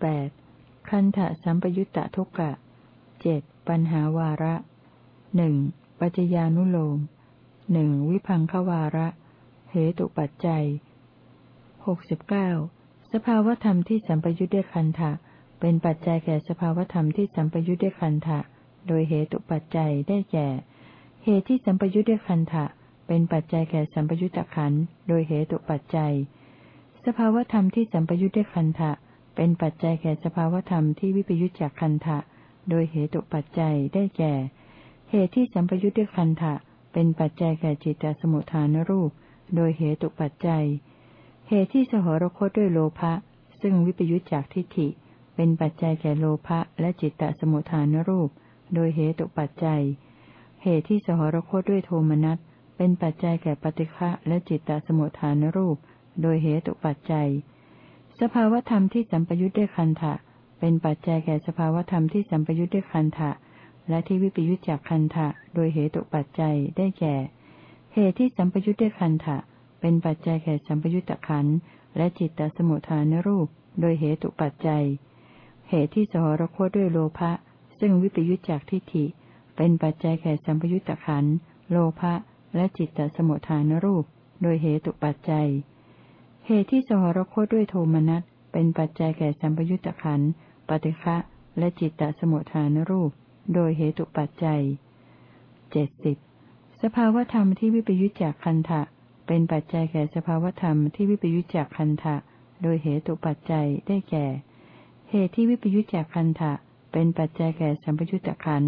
แปดคันธะสัมปยุตตะทุกกะเจ็ดปัญหาวาระหนึ่งปัจจญานุโลมหนึ่งวิพังควาระ เหตุปัจจัยหกสิบเก้าสภาวธรรมที่สัมปยุตด้วยคันธะเป็นปัจจัยแก่สภาวธรรมที่สัมปยุตด้วยคันธะโดยเหตุปัจจัยได้แก่ เหตุที่สัมปยุตด้วยคันธะเป็นปัจจัยแก่สัมปยุตตะขันโดยเหตุปัจจัย สภาวธรรมที่สัมปยุตด้วยคันธะ เป็นปัจจัยแก่สภาวธรรมที่วิปยุตจากคันธะโดยเหตุปัจจัยได้แก่ เหตุที่สัมปยุตด้วยคันธะเป็นปัจจัยแก่จิตตสมุทฐานรูป โดยเหตุปัจจัย เหตุที่สหรคตด้วยโลภะ ซึ่งวิปยุตจากทิฏฐิ เป็นปัจจัยแก่โลภะและจิตตสมุทฐานรูป โดยเหตุปัจจัย เหตุที่สหรคตด้วยโทมนัส เป็นปัจจัยแก่ปฏิฆะและจิตตสมุทฐานรูป โดยเหตุปัจจัย สภาวธรรมที่สัมปยุทธ์ด้วยคันธะเป็นปัจจัยแก่สภาวธรรมที่สัมปยุทธ์ด้วยคันธะและที่วิปยุทธจากคันธะโดยเหตุปัจจัยได้แก่ เหตุที่สัมปยุทธ์ด้วยคันธะเป็นปัจจัยแก่สัมปยุทธขันและจิตตสมุทฐานรูป โดยเหตุปัจจัย เหตุที่สหรคตด้วยโลภะซึ่งวิปยุทธจากทิฏฐิ เป็นปัจจัยแก่สัมปยุทธขันโลภะและจิตตสมุทฐานรูป โดยเหตุปัจจัย เหตุที่สหรคตด้วยโทมนัสเป็นปัจจัยแก่สัมปยุตตะขันปฏิฆะและจิตตสมุทฐานรูป โดยเหตุปัจจัยเจ็ดสิบสภาวธรรมที่วิปยุจจากคันธะเป็นปัจจัยแก่สภาวธรรมที่วิปยุจจากคันธะโดยเหตุปัจจัยได้แก่ เหตุที่วิปยุจจากคันธะเป็นปัจจัยแก่สัมปยุตตะขัน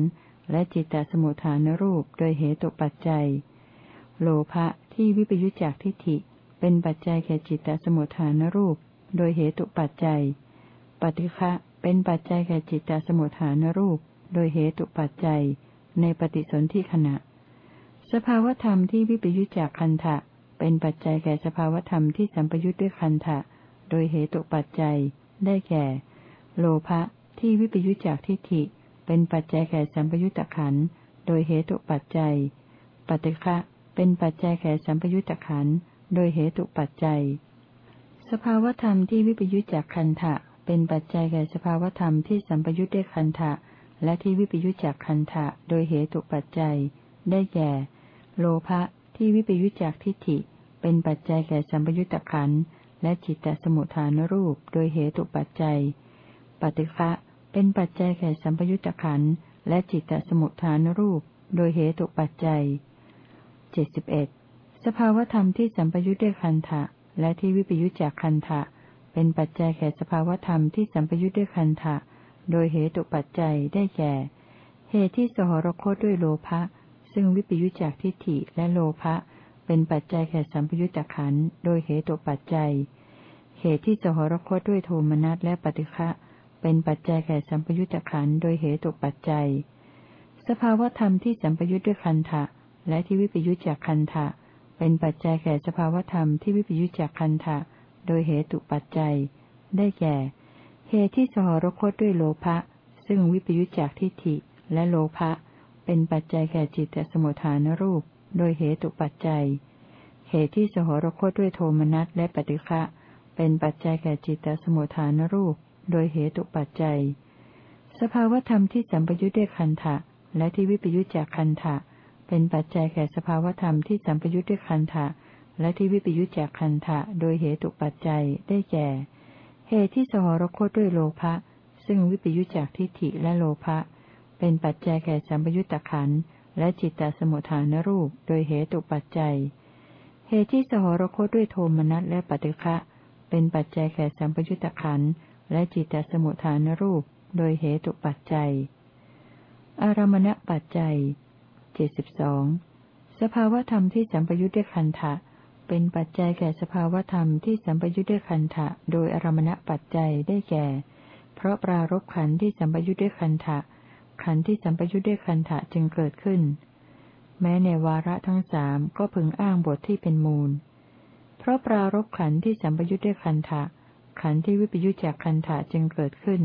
และจิตตสมุทฐานรูป โดยเหตุปัจจัย โลภะที่วิปยุจจากทิฏฐิ เป็นปัจจัยแก่จิตตสมุทฐานรูป โดยเหตุปัจจัย ปฏิฆะเป็นปัจจัยแก่จิตตสมุทฐานรูป โดยเหตุปัจจัย ในปฏิสนธิขณะ สภาวธรรมที่วิปยุจจากคันธะเป็นปัจจัยแก่สภาวธรรมที่สัมปยุจด้วยคันธะโดยเหตุปัจจัย ได้แก่ โลภะที่วิปยุจจากทิฏฐิ เป็นปัจจัยแก่สัมปยุตตะขันโดยเหตุปัจจัย ปฏิฆะเป็นปัจจัยแก่สัมปยุตตะขัน โดยเหตุปัจจัย สภาวธรรมที่วิปยุจจากคันธะเป็นปัจจัยแก่สภาวธรรมที่สัมปยุตด้วยคันธะและที่วิปยุจจากคันธะโดยเหตุปัจจัย ได้แก่ โลภะที่วิปยุจจากทิฏฐิ เป็นปัจจัยแก่สัมปยุตตะขันและจิตตสมุทฐานรูป โดยเหตุปัจจัย ปฏิฆะเป็นปัจจัยแก่สัมปยุตตะขันและจิตตสมุทฐานรูป โดยเหตุปัจจัยเจ็ดสิบเอ็ด สภาวธรรมที่สัมปยุทธ์ด้วยคันธะและที่วิปยุทธจากคันธะเป็นปัจจัยแก่สภาวธรรมที่สัมปยุทธ์ด้วยคันธะโดยเหตุปัจจัยได้แก่ เหตุที่สหรคตด้วยโลภะซึ่งวิปยุทธจากทิฏฐิและโลภะเป็นปัจจัยแก่สัมปยุทธขันโดยเหตุปัจจัย เหตุที่สหรคตด้วยโทมนัสและปฏิฆะเป็นปัจจัยแก่สัมปยุทธขันโดยเหตุปัจจัย สภาวธรรมที่สัมปยุทธ์ด้วยคันธะและที่วิปยุจจากคันธะ เป็นปัจจัยแก่สภาวธรรมที่วิปยุจจากคันธะโดยเหตุปัจจัย ได้แก่ เหตุที่สหรคตด้วยโลภะซึ่งวิปยุจจากทิฏฐิและโลภะเป็นปัจจัยแก่จิตตสมุทฐานรูป โดยเหตุปัจจัย เหตุที่สหรคตด้วยโทมนัสและปฏิฆะเป็นปัจจัยแก่จิตตสมุทฐานรูป โดยเหตุปัจจัย สภาวธรรมที่สัมปยุจด้วยคันธะและที่วิปยุจจากคันธะ เป็นปัจจัยแก่สภาวธรรมที่สัมปยุทธ์ด้วยคันธะและที่วิปยุทธ์จากคันธะโดยเหตุปัจจัยได้แก่ เหตุที่สหรคตด้วยโลภะซึ่งวิปยุทธ์จากทิฏฐิและโลภะเป็นปัจจัยแก่สัมปยุทธขันและจิตตสมุทฐานรูปโดยเหตุปัจจัย เหตุที่สหรคตด้วยโทมนัสและปฏิฆะเป็นปัจจัยแก่สัมปยุทธขันและจิตตสมุทฐานรูปโดยเหตุปัจจัย อารมณปัจจัย เจ็ดสิบสองสภาวธรรมที่สัมปยุทธ์ด้วยคันธะเป็นปัจจัยแก่สภาวธรรมที่สัมปยุทธ์ด้วยคันธะโดยอารมณปัจจัยได้แก่ เพราะปรารบขันที่สัมปยุทธ์ด้วยคันธะขันที่สัมปยุทธ์ด้วยคันธะจึงเกิดขึ้น แม้ในวาระทั้งสามก็พึงอ้างบทที่เป็นมูล เพราะปรารบขันที่สัมปยุทธ์ด้วยคันธะขันที่วิปยุทธจากคันธะจึงเกิดขึ้น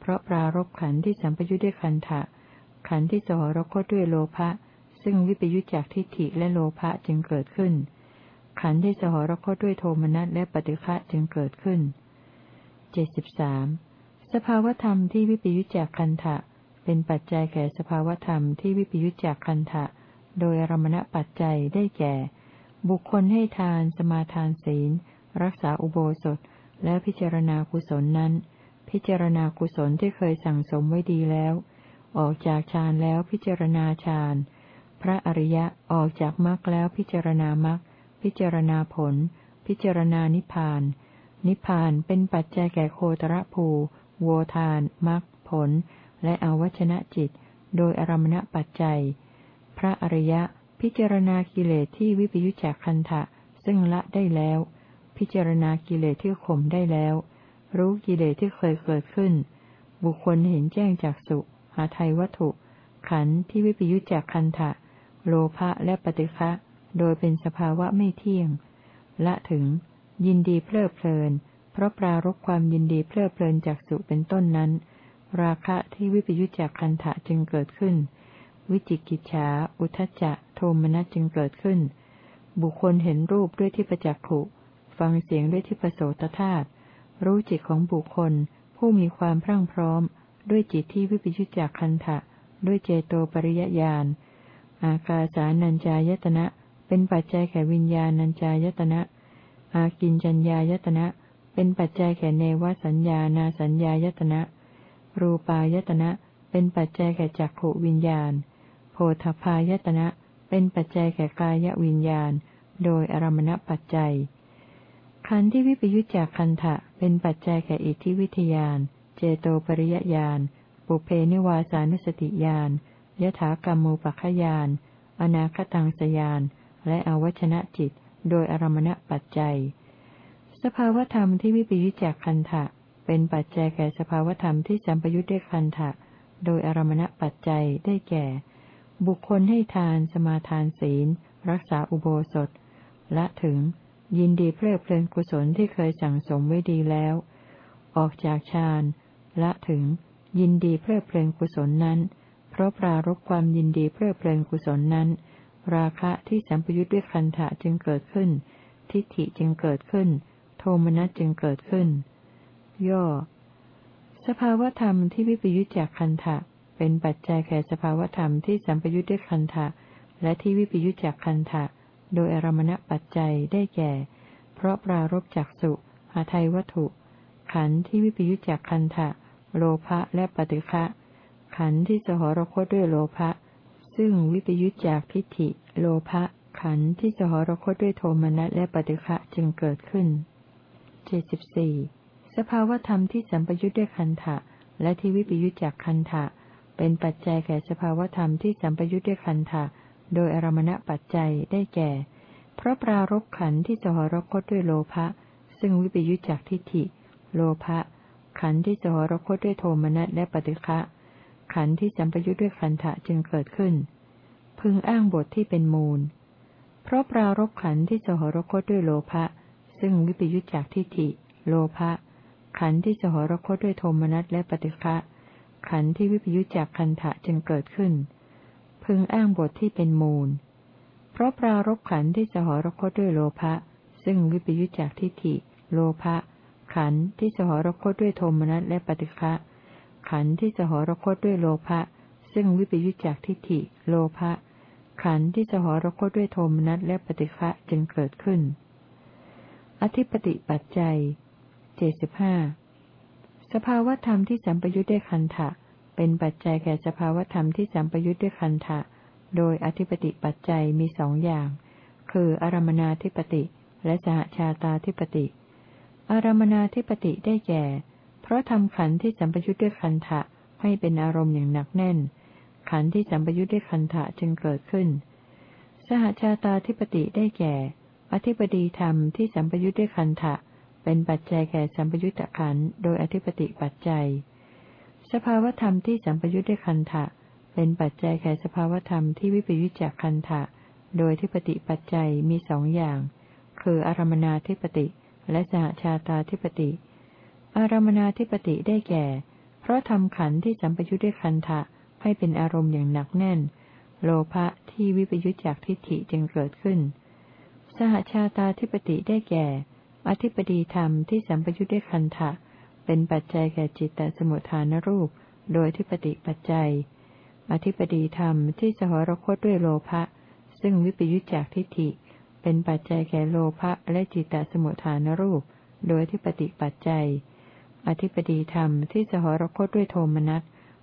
เพราะปรารบขันที่สัมปยุทธ์ด้วยคันธะ ขันธ์ที่สหรคตด้วยโลภะซึ่งวิปยุจจากทิฏฐิและโลภะจึงเกิดขึ้น ขันธ์ที่สหรคตด้วยโทมนัสและปฏิฆะจึงเกิดขึ้นเจ็ดสิบสามสภาวธรรมที่วิปยุจจากคันทะเป็นปัจจัยแก่สภาวธรรมที่วิปยุจจากคันทะโดยอรมณปัจจัยได้แก่ บุคคลให้ทาน สมาทานศีล รักษาอุโบสถ และพิจารณากุศลนั้น พิจารณากุศลที่เคยสั่งสมไว้ดีแล้ว ออกจากฌานแล้วพิจารณาฌาน พระอริยะออกจากมรรคแล้วพิจารณามรรค พิจารณาผล พิจารณานิพพาน นิพพานเป็นปัจจัยแก่โคตรภู โวทาน มรรค ผล และอวัชนะจิต โดยอารมณปัจจัย พระอริยะพิจารณากิเลสที่วิปยุจจากคันธะซึ่งละได้แล้ว พิจารณากิเลสที่ข่มได้แล้ว รู้กิเลสที่เคยเกิดขึ้น บุคคลเห็นแจ้งจากสุ หาไทยวัตถุ ขันธ์ที่วิปยุจจากคันธะ โลภะและปฏิฆะโดยเป็นสภาวะไม่เที่ยง ละถึง ยินดีเพลิดเพลิน เพราะปรารบความยินดีเพลิดเพลินจากสุเป็นต้นนั้น ราคะที่วิปยุจจากคันธะจึงเกิดขึ้น วิจิกิจฉาอุทจจะโทมนัสจึงเกิดขึ้น บุคคลเห็นรูปด้วยที่ประจักขุฟังเสียงด้วยที่ประโสตธาตุรู้จิตของบุคคลผู้มีความพรั่งพร้อม ด้วยจิตที่วิปยุจจากคันธะด้วยเจโตปริยญาณ อากาสานัญจายตนะ เป็นปัจจัยแก่วิญญาณัญจายตนะ อากินจัญญายตนะ เป็นปัจจัยแก่เนวสัญญานาสัญญายตนะ รูปายตนะ เป็นปัจจัยแก่จักขวิญญาณ โพธพายตนะ เป็นปัจจัยแก่กายวิญญาณ โดยอารมณปัจจัย ขันธ์ที่วิปยุจจากคันธะเป็นปัจจัยแก่อิทธิวิทยาน จโตปริยญาณ ปุเพนิวาสานุสติญาณ ยถากรรมูปัคยานอนาคตังสยาน และอวัชนะจิต โดยอารมณปัจจัย สภาวธรรมที่วิปยุจจากคันธะเป็นปัจจัยแก่สภาวธรรมที่สัมปยุจด้วยคันธะโดยอารมณปัจจัยได้แก่ บุคคลให้ทานสมาทานศีล รักษาอุโบสถ และถึง ยินดีเพลิดเพลินกุศลที่เคยสั่งสมไว้ดีแล้ว ออกจากฌาน ละถึง ยินดีเพลิดเพลินกุศลนั้น เพราะปรารบความยินดีเพลิดเพลินกุศลนั้น ราคะที่สัมปยุทธ์ด้วยคันธะจึงเกิดขึ้น ทิฏฐิจึงเกิดขึ้น โทมนัสจึงเกิดขึ้น ย่อ สภาวธรรมที่วิปยุทธจากคันธะเป็นปัจจัยแก่สภาวธรรมที่สัมปยุทธ์ด้วยคันธะและที่วิปยุทธจากคันธะโดยอารมณปัจจัยได้แก่ เพราะปรารบจากสุหาไทยวัตถุ ขันธ์ที่วิปยุทธจากคันธะ โลภะและปฏิฆะขันธ์ที่สหรคตด้วยโลภะซึ่งวิปยุจจากทิฏฐิ โลภะขันธ์ที่สหรคตด้วยโทมนัสและปฏิฆะจึงเกิดขึ้นเจ็ดสิบสี่สภาวธรรมที่สัมปยุจด้วยคันธะและที่วิปยุจจากคันธะเป็นปัจจัยแก่สภาวธรรมที่สัมปยุจด้วยคันธะโดยอารมณปัจจัยได้แก่ เพราะปรารบขันธ์ที่สหรคตด้วยโลภะซึ่งวิปยุจจากทิฏฐิ โลภะ ขันธ์ที่สหรคตด้วยโทมนัสและปฏิฆะขันธ์ที่สัมปยุทธ์ด้วยขันธะจึงเกิดขึ้น พึงอ้างบทที่เป็นมูล เพราะปรารบขันธ์ที่สหรคตด้วยโลภะซึ่งวิปยุทธจากทิฏฐิ โลภะขันธ์ที่สหรคตด้วยโทมนัสและปฏิฆะขันธ์ที่วิปยุทธจากขันธะจึงเกิดขึ้น พึงอ้างบทที่เป็นมูล เพราะปรารบขันธ์ที่สหรคตด้วยโลภะซึ่งวิปยุทธจากทิฏฐิ โลภะ ขันธ์ที่สหรคตด้วยโทมนัสและปฏิฆะขันธ์ที่สหรคตด้วยโลภะซึ่งวิปยุจจากทิฏฐิ โลภะขันธ์ที่สหรคตด้วยโทมนัสและปฏิฆะจึงเกิดขึ้น อธิปติปัจจัยเจ็ดสิบห้าสภาวธรรมที่สัมปยุทธ์ด้วยคันธะเป็นปัจจัยแก่สภาวธรรมที่สัมปยุทธ์ด้วยคันธะโดยอธิปติปัจจัยมีสองอย่าง คืออารมนาธิปติ และสหชาตาธิปติ อารมนาธิปติได้แก่ เพราะทำขันธ์ที่สัมปยุทธ์ด้วยคันทะให้เป็นอารมณ์อย่างหนักแน่น ขันธ์ที่สัมปยุทธ์ด้วยคันทะจึงเกิดขึ้น สหชาตาธิปติได้แก่ อธิปดีธรรมที่สัมปยุทธ์ด้วยคันทะเป็นปัจจัยแก่สัมปยุทธขันโดยอธิปติปัจจัย สภาวธรรมที่สัมปยุทธ์ด้วยคันทะเป็นปัจจัยแก่สภาวธรรมที่วิปยุจจากคันทะโดยทิปติปัจจัยมีสองอย่าง คืออารมนาธิปติ และสหชาตาธิปติ อารมนาธิปติได้แก่ เพราะทำขันที่สัมปยุทธ์ด้วยคันทะให้เป็นอารมณ์อย่างหนักแน่น โลภะที่วิปยุทธจากทิฏฐิจึงเกิดขึ้น สหชาตาธิปติได้แก่ อธิปดีธรรมที่สัมปยุทธ์ด้วยคันทะเป็นปัจจัยแก่จิตตสมุทฐานรูป โดยที่ปฏิปัจจัย อธิปดีธรรมที่สหรคตด้วยโลภะซึ่งวิปยุจจากทิฏฐิ เป็นปัจจัยแก่โลภะและจิตตสมุทฐานรูป โดยที่ปฏิปัจจัย อธิปดีธรรมที่สหรคตด้วยโทมนัส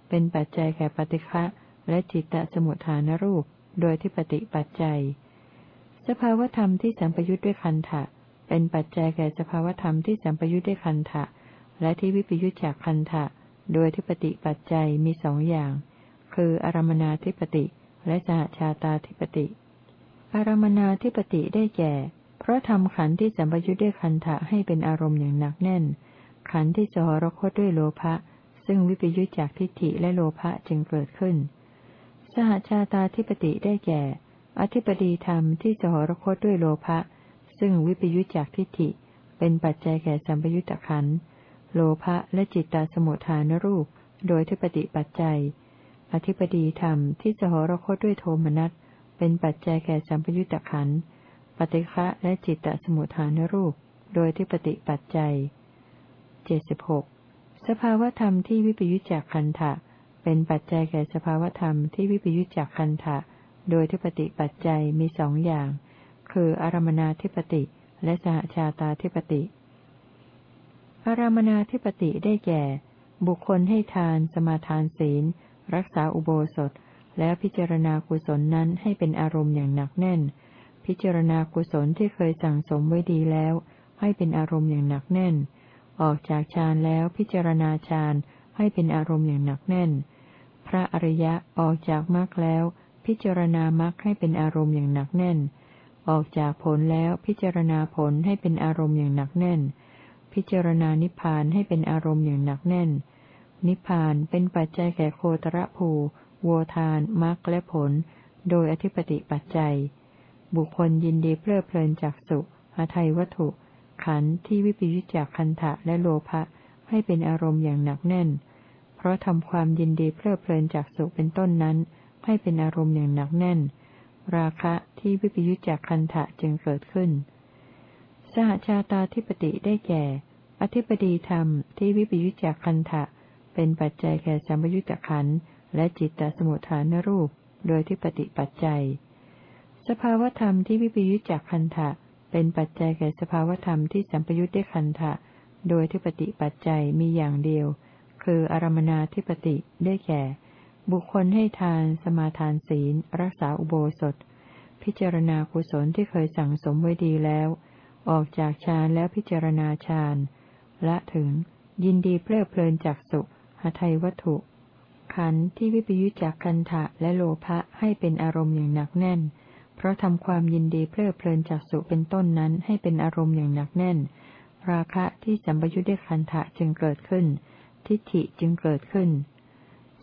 เป็นปัจจัยแก่ปฏิฆะและจิตตสมุทฐานรูป โดยที่ปฏิปัจจัย สภาวธรรมที่สัมปยุทธ์ด้วยคันธะเป็นปัจจัยแก่สภาวธรรมที่สัมปยุทธ์ด้วยคันธะและที่วิปยุทธจากคันธะโดยที่ปฏิปัจจัยมีสองอย่าง คืออารมนาธิปติ และสหชาตาธิปติ อารมนาธิปติได้แก่ เพราะทำขันธ์ที่สัมปยุทธ์ด้วยคันธะให้เป็นอารมณ์อย่างหนักแน่น ขันธ์ที่สหรคตด้วยโลภะซึ่งวิปยุจจากทิฏฐิและโลภะจึงเกิดขึ้น สหชาตาธิปติได้แก่ อธิปดีธรรมที่สหรคตด้วยโลภะซึ่งวิปยุจจากทิฏฐิ เป็นปัจจัยแก่สัมปยุตตะขันโลภะและจิตตาสมุทฐานรูป โดยทิปติปัจจัย อธิปดีธรรมที่สหรคตด้วยโทมนัส เป็นปัจจัยแก่สัมปยุตตะขันปฏิฆะและจิตตสมุทฐานรูป โดยทิปติปัจจัยเจ็ดสิบหกสภาวธรรมที่วิปยุจจากคันธะเป็นปัจจัยแก่สภาวธรรมที่วิปยุจจากคันธะโดยทิปติปัจจัยมีสองอย่าง คืออารมนาธิปติและสหชาตาธิปติอารมนาธิปติได้แก่ บุคคลให้ทาน สมาทานศีล รักษาอุโบสถ แล้วพิจารณากุศลนั้นให้เป็นอารมณ์อย่างหนักแน่น พิจารณากุศลที่เคยสั่งสมไว้ดีแล้ว ให้เป็นอารมณ์อย่างหนักแน่น ออกจากฌานแล้วพิจารณาฌานให้เป็นอารมณ์อย่างหนักแน่น พระอริยะออกจากมรรคแล้ว พิจารณามรรคให้เป็นอารมณ์อย่างหนักแน่น ออกจากผลแล้วพิจารณาผลให้เป็นอารมณ์อย่างหนักแน่น พิจารณานิพพานให้เป็นอารมณ์อย่างหนักแน่น นิพพานเป็นปัจจัยแก่โคตรภู โวทานมรรคและผล โดยอธิปติปัจจัย บุคคลยินดีเพลิดเพลินจากสุหทัยวัตถุ ขันธ์ที่วิปยุจจากคันธะและโลภะให้เป็นอารมณ์อย่างหนักแน่น เพราะทำความยินดีเพลิดเพลินจากสุขเป็นต้นนั้น ให้เป็นอารมณ์อย่างหนักแน่น ราคะที่วิปยุจจากคันธะจึงเกิดขึ้น สหชาตาธิปติได้แก่ อธิปดีธรรมที่วิปยุจจากคันธะเป็นปัจจัยแก่สัมยุญตขันธ์ และจิตตสมุทฐานรูป โดยที่ปฏิปัจจัย สภาวธรรมที่วิปยุจจากคันธะเป็นปัจจัยแก่สภาวธรรมที่สัมปยุทธ์ด้คันธะโดยที่ปฏิปัจจัยมีอย่างเดียว คืออารมนาทิปติได้แก่ บุคคลให้ทาน สมาทานศีล รักษาอุโบสถ พิจารณากุศลที่เคยสั่งสมไว้ดีแล้ว ออกจากฌานแล้วพิจารณาฌานละถึงยินดีเพลิดเพลินจากสุหทัยวัตถุ ขันธ์ที่วิปยุจจากคันธะและโลภะให้เป็นอารมณ์อย่างหนักแน่น เพราะทำความยินดีเพลิดเพลินจากสุเป็นต้นนั้นให้เป็นอารมณ์อย่างหนักแน่น ราคะที่สัมปยุทธ์ด้วยคันธะจึงเกิดขึ้น ทิฏฐิจึงเกิดขึ้น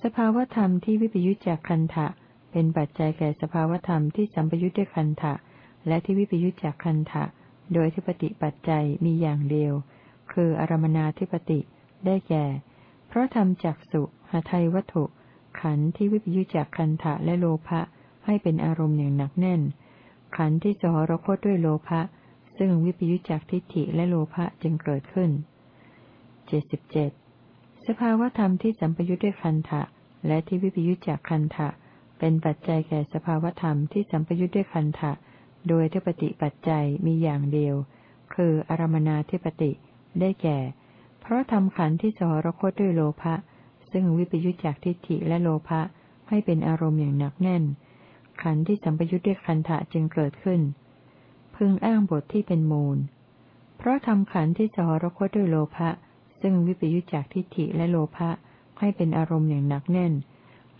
สภาวธรรมที่วิปยุทธจากคันธะเป็นปัจจัยแก่สภาวธรรมที่สัมปยุทธ์ด้วยคันธะและที่วิปยุทธจากคันธะโดยที่ปฏิปัจจัยมีอย่างเดียว คืออารมนาธิปติได้แก่ เพราะทำจากสุ หาไทยวัตถุ ขันธ์ที่วิปยุจากคันธะและโลภะให้เป็นอารมณ์อย่างหนักแน่น ขันธ์ที่สหรคตด้วยโลภะซึ่งวิปยุจจากทิฏฐิและโลภะจึงเกิดขึ้นเจ็ดสิบเจ็ดสภาวธรรมที่สัมปยุจด้วยคันธะและที่วิปยุจจากคันธะเป็นปัจจัยแก่สภาวธรรมที่สัมปยุจด้วยคันธะโดยทิปติปัจจัยมีอย่างเดียว คืออารมนาทิปติได้แก่ เพราะทำขันธ์ที่สหรคตด้วยโลภะ ซึ่งวิปยุจจากทิฏฐิและโลภะให้เป็นอารมณ์อย่างหนักแน่น ขันธ์ที่สัมปยุทธ์ด้วยคันธะจึงเกิดขึ้น พึงอ้างบทที่เป็นมูล เพราะทำขันธ์ที่สหรคตด้วยโลภะซึ่งวิปยุทธจากทิฏฐิและโลภะให้เป็นอารมณ์อย่างหนักแน่น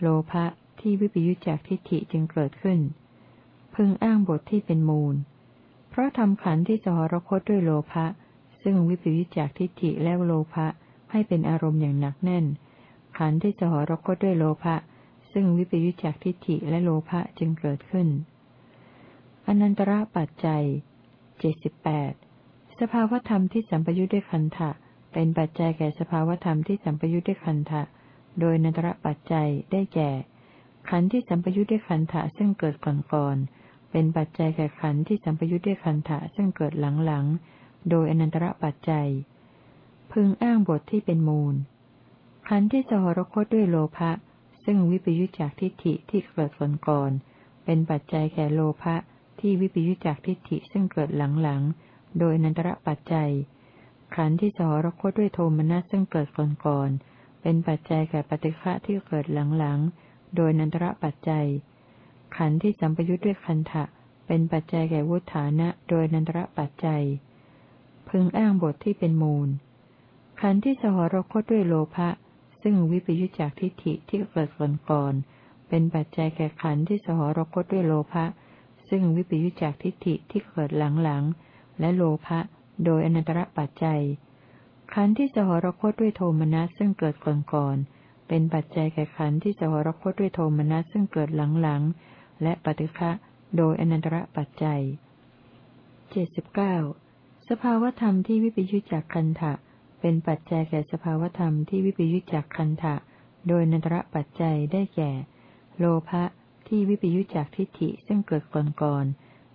โลภะที่วิปยุทธจากทิฏฐิจึงเกิดขึ้น พึงอ้างบทที่เป็นมูล เพราะทำขันธ์ที่สหรคตด้วยโลภะซึ่งวิปยุทธจากทิฏฐิและโลภะให้เป็นอารมณ์อย่างหนักแน่น ขันธ์ที่สหรคตด้วยโลภะซึ่งวิปยุจจากทิฏฐิและโลภะจึงเกิดขึ้น อนันตระปัจจัยเจ็ดสิบแปดสภาวธรรมที่สัมปยุจด้วยคันธะเป็นปัจจัยแก่สภาวธรรมที่สัมปยุจด้วยคันธะโดยนันตระปัจจัยได้แก่ ขันธ์ที่สัมปยุจด้วยคันธะซึ่งเกิดก่อนก่อนเป็นปัจจัยแก่ขันธ์ที่สัมปยุจด้วยคันธะซึ่งเกิดหลังหลังโดยอนันตระปัจจัย พึงอ้างบทที่เป็นมูล ขันธ์ที่สหรคตด้วยโลภะซึ่งวิปยุจจากทิฏฐิที่เกิดก่อนก่อนเป็นปัจจัยแก่โลภะที่วิปยุจจากทิฏฐิซึ่งเกิดหลังๆ โดยนันตระปัจจัย ขันธ์ที่สหรคตด้วยโทมนัสซึ่งเกิดก่อนก่อนเป็นปัจจัยแก่ปฏิฆะที่เกิดหลังๆ โดยนันตระปัจจัย ขันธ์ที่สัมปยุทธ์ด้วยคันทะเป็นปัจจัยแก่วุฒานะ โดยนันตระปัจจัย พึงอ้างบทที่เป็นมูล ขันธ์ที่สหรคตด้วยโลภะ ซึ่งวิปยุจจากทิฏฐิที่เกิดก่อนก่อนเป็นปัจจัยแก่ขันธ์ที่สหรคตด้วยโลภะ ซึ่งวิปยุจจากทิฏฐิที่เกิดหลังๆ และโลภะ โดยอนันตระปัจจัย ขันธ์ที่สหรคตด้วยโทมนัสซึ่งเกิดก่อนก่อนเป็นปัจจัยแก่ขันธ์ที่สหรคตด้วยโทมนัสซึ่งเกิดหลังๆ และปฏิฆะ โดยอนันตระปัจจัยเจ็ดสิบเก้าสภาวธรรมที่วิปยุจจากคันธะ เป็นปัจจัยแก่สภาวธรรมที่วิปยุจจากคันธะ โดยอนันตระปัจจัยได้แก่ โลภะที่วิปยุจจากทิฏฐิซึ่งเกิดก่อนก่อน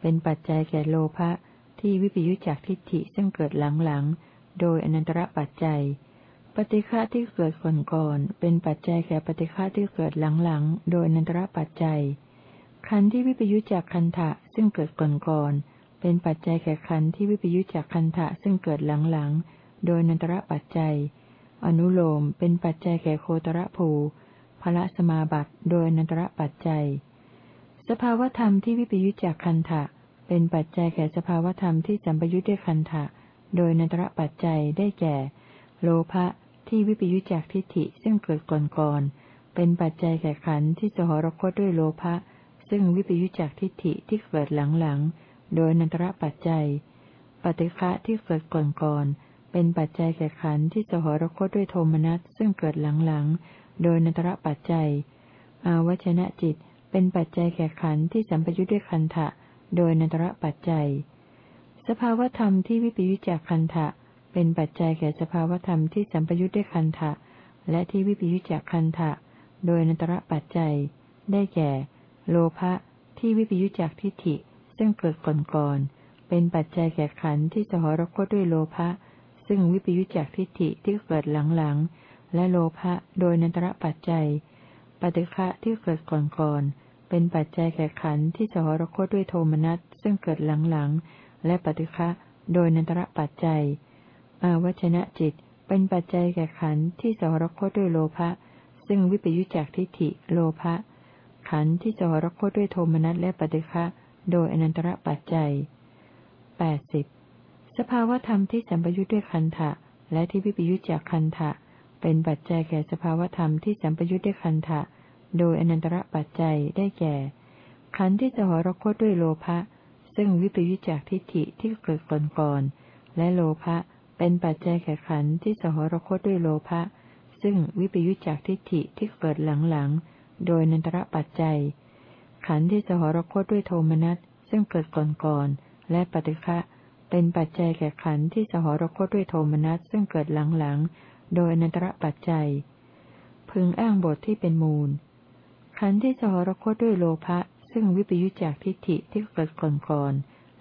เป็นปัจจัยแก่โลภะที่วิปยุจจากทิฏฐิซึ่งเกิดหลังๆโดยอนันตระปัจจัย ปฏิฆะที่เกิดก่อนก่อนเป็นปัจจัยแก่ปฏิฆะที่เกิดหลังๆโดยอนันตระปัจจัยขันที่วิปยุจจากคันทะซึ่งเกิดก่อนก่อนเป็นปัจจัยแก่ขันที่วิปยุจจากคันทะซึ่งเกิดหลังๆ โดยนันตระปัจจัย อนุโลมเป็นปัจจัยแก่โคตรภูพละสมาบัติโดยนันตระปัจจัย สภาวธรรมที่วิปยุจจากคันทะเป็นปัจจัยแก่สภาวธรรมที่สัมปยุจด้วยคันทะโดยนันตระปัจจัยได้แก่ โลภะที่วิปยุจจากทิฏฐิซึ่งเกิดก่อนก่อนเป็นปัจจัยแก่ขันธ์ที่สหรคตด้วยโลภะซึ่งวิปยุจจากทิฏฐิที่เกิดหลังๆโดยนันตระปัจจัย ปฏิฆะที่เกิดก่อนๆ เป็นปัจจัยแก่ขันธ์ที่สหรคตด้วยโทมนัสซึ่งเกิดหลังๆ โดยนันตระปัจจัย อาวชนะจิตเป็นปัจจัยแก่ขันธ์ที่สัมปยุจด้วยคันทะโดยนันตระปัจจัย สภาวธรรมที่วิปยุจจากคันทะเป็นปัจจัยแก่สภาวธรรมที่สัมปยุจด้วยคันทะและที่วิปยุจจากคันทะโดยนันตระปัจจัย ได้แก่ โลภะที่วิปยุจจากทิฏฐิซึ่งเกิดก่อนก่อนเป็นปัจจัยแก่ขันธ์ที่สหรคตด้วยโลภะ ซึ่งวิปยุจจากทิฏฐิที่เกิดหลังๆ และโลภะโดยนันตระปัจจัย ปฏิฆะที่เกิดก่อนก่อนเป็นปัจจัยแก่ขันธ์ที่สหรคตด้วยโทมนัสซึ่งเกิดหลังๆ และปฏิฆะโดยนันตระปัจจัย อาวชนะจิตเป็นปัจจัยแก่ขันธ์ที่สหรคตด้วยโลภะซึ่งวิปยุจจากทิฏฐิโลภะขันธ์ที่สหรคตด้วยโทมนัสและปฏิฆะโดยอนันตระปัจจัยแปดสิบ สภาวธรรมที่สัมปยุทธ์ด้วยคันธะและที่วิปยุทธ์จากคันธะเป็นปัจจัยแก่สภาวธรรมที่สัมปยุทธ์ด้วยคันธะโดยอนันตระปัจจัยได้แก่ ขันธ์ที่สหรคตด้วยโลภะซึ่งวิปยุทธจากทิฏฐิที่เกิดก่อนก่อน และโลภะเป็นปัจจัยแก่ขันธ์ที่สหรคตด้วยโลภะซึ่งวิปยุทธจากทิฏฐิที่เกิดหลังๆ โดยนันตระปัจจัย ขันธ์ที่สหรคตด้วยโทมนัสซึ่งเกิดก่อนก่อนและปฏิฆะ เป็นปัจจัยแก่ขันธ์ที่สหรคตด้วยโทมนัสซึ่งเกิดหลังๆ โดยนันตระปัจจัย พึงอ้างบทที่เป็นมูล ขันธ์ที่สหรคตด้วยโลภะซึ่งวิปยุจจากทิฏฐิที่เกิดก่อนก่อน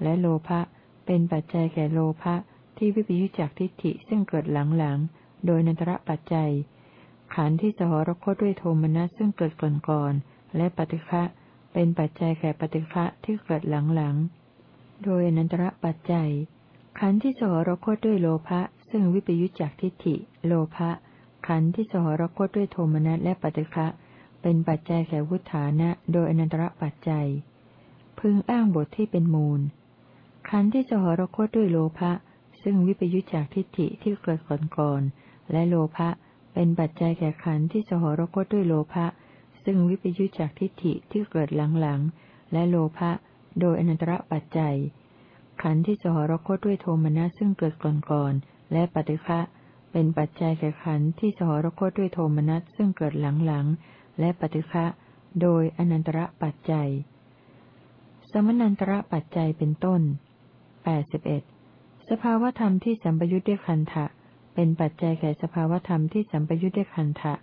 และโลภะเป็นปัจจัยแก่โลภะที่วิปยุจจากทิฏฐิซึ่งเกิดหลังๆ โดยนันตระปัจจัย ขันธ์ที่สหรคตด้วยโทมนัสซึ่งเกิดก่อนก่อนและปฏิฆะเป็นปัจจัยแก่ปฏิฆะที่เกิดหลังๆ โดยอนันตระปัจจัย ขันธ์ที่สหรคตด้วยโลภะซึ่งวิปยุจจากทิฏฐิ โลภะขันธ์ที่สหรคตด้วยโทมนัสและปฏิฆะเป็นปัจจัยแก่วุฒานะ โดยอนันตระปัจจัย พึงอ้างบทที่เป็นมูล ขันธ์ที่สหรคตด้วยโลภะซึ่งวิปยุจจากทิฏฐิที่เกิดก่อนก่อนและโลภะเป็นปัจจัยแก่ขันธ์ที่สหรคตด้วยโลภะซึ่งวิปยุจจากทิฏฐิที่เกิดหลังๆและโลภะ โดยอนันตระปัจจัย ขันธ์ที่สหรคตด้วยโทมนัสซึ่งเกิดก่อนๆและปฏิฆะเป็นปัจจัยแก่ขันธ์ที่สหรคตด้วยโทมนัสซึ่งเกิดหลังๆและปฏิฆะโดยอนันตระปัจจัย สมนันตระปัจจัยเป็นต้นแปดสิบเอ็ดสภาวธรรมที่สัมปยุทธ์ด้วยคันธะเป็นปัจจัยแก่สภาวธรรมที่สัมปยุทธ์ด้วยคันทะ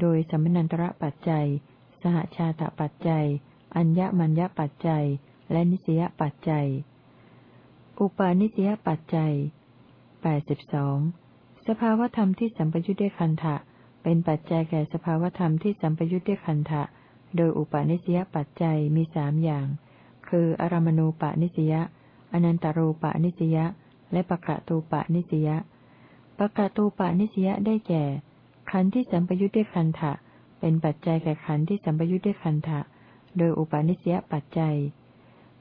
โดยสมนันตระปัจจัย สหชาตปัจจัย อัญญมัญญปัจจัย และนิสยปัจจัย อุปาณิสยปัจจัยแปดสิบสองสภาวธรรมที่สัมปยุทธ์ด้วยคันธะเป็นปัจจัยแก่สภาวธรรมที่สัมปยุทธ์ด้วยคันธะโดยอุปาณิสยปัจจัยมีสามอย่าง คือ อารมณูปาณิสยาอนันตรูปาณิสยาและปะกะตูปาณิสยาปะกะตูปาณิสยาได้แก่ ขันธ์ที่สัมปยุทธ์ด้วยคันธะเป็นปัจจัยแก่ขันธ์ที่สัมปยุทธ์ด้วยคันธะโดยอุปาณิสยปัจจัย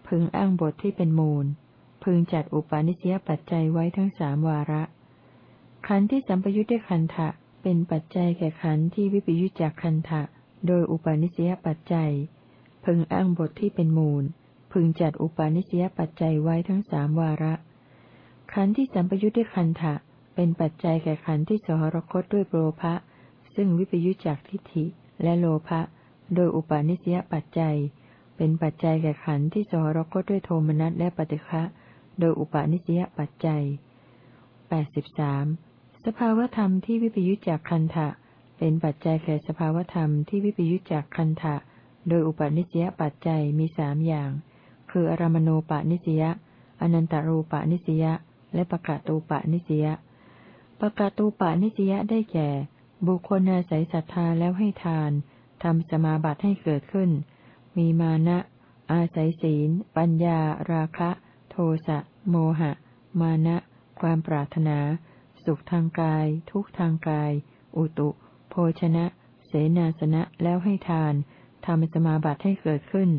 พึงอ้างบทที่เป็นมูล พึงจัดอุปาณิสยปัจจัยไว้ทั้งสามวาระ ขันธ์ที่สัมปยุทธ์ด้วยคันธะเป็นปัจจัยแก่ขันธ์ที่วิปยุจจากคันธะโดยอุปาณิสยปัจจัย พึงอ้างบทที่เป็นมูล พึงจัดอุปาณิสยปัจจัยไว้ทั้งสามวาระ ขันธ์ที่สัมปยุทธ์ด้วยคันธะเป็นปัจจัยแก่ขันธ์ที่สหรคตด้วยโลภะซึ่งวิปยุจจากทิฏฐิและโลภะโดยอุปาณิสยปัจจัย เป็นปัจจัยแก่ขันธ์ที่สรคตด้วยโทมนัสและปฏิฆะโดยอุปาณิสยปัจจัยแปดสิบสามสภาวธรรมที่วิปยุจจากคันธะเป็นปัจจัยแก่สภาวธรรมที่วิปยุจจากคันธะโดยอุปาณิสยปัจจัยมีสามอย่าง คืออารมณูปาณิสยาอนันตารูปาณิสยาและปะกะตูปาณิสยาปะกะตูปาณิสยาได้แก่ บุคคลอาศัยศรัทธาแล้วให้ทานทำสมาบัติให้เกิดขึ้น มีมานะ อาศัยศีล ปัญญา ราคะ โทสะ โมหะ มานะ ความปรารถนา สุขทางกาย ทุกทางกาย อุตุ โภชนะ เสนาสนะ แล้วให้ทาน ทำสมาบัติให้เกิดขึ้น